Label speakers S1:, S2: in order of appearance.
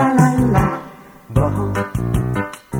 S1: la la la. Go.